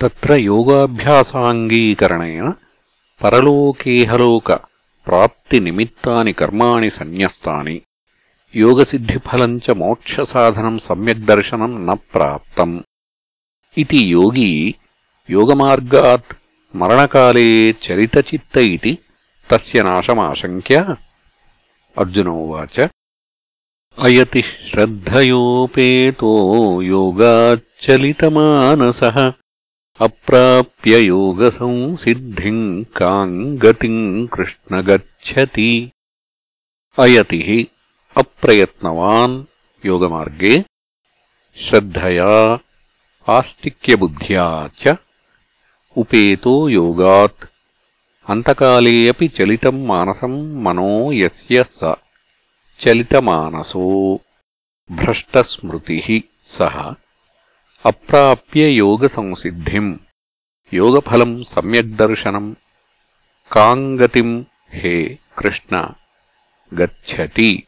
తత్ర యోగాభ్యాసాంగీకరణేన పరలోకేహలోక ప్రాప్తినిమిత్తాని కర్మాణి సన్యస్తాని. యోగసిద్ధిఫలం చ మోక్షసాధనం సమ్యగ్దర్శనం న ప్రాప్తం. ఇది యోగీ యోగమార్గాత్ మరణకాలే చరితచిత్త ఇది తస్య నాశమాశంక్య. అర్జున ఉవాచ. అయతి శ్రద్ధయోపేతో యోగాచ్చలితమానసः. అప్రాప్య యోగసంసిద్ధిం కాం గతిం కృష్ణ గచ్చతి అయతి అప్రయత్నవాన్ యోగమార్గే శ్రద్ధయా ఆస్తిక్యబుద్ధ్యా ఉపేతో యోగాత్ అంతకాలే అపి చలితం మానసం మనో యస్య స చలితమానసో భ్రష్టస్మృతి సహ అప్రాప్య యోగసంసిద్ధిम् యోగఫలం సమ్యగ్దర్శనం. కాంగతిం హే కృష్ణ. గచ్చతి.